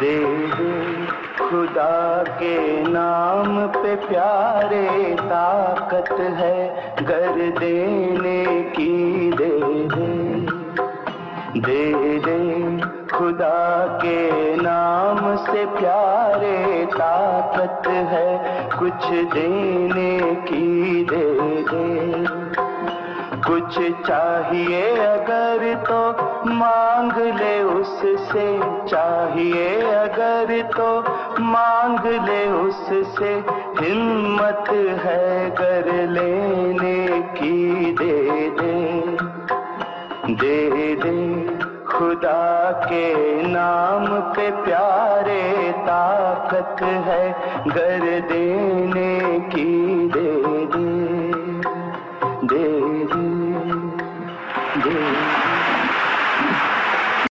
दे दे खुदा के नाम पे प्यारे ताकत है घर देने की दे दे। दे दे खुदा के नाम से प्यारे ताकत है, कुछ देने की कुछ चाहिए अगर तो मांग ले उससे चाहिए अगर तो मांग ले उससे हिम्मत है कर लेने की दे दे। दे दे खुदा के नाम पे प्यारे ताकत है घर देने की दे दे दे दे दे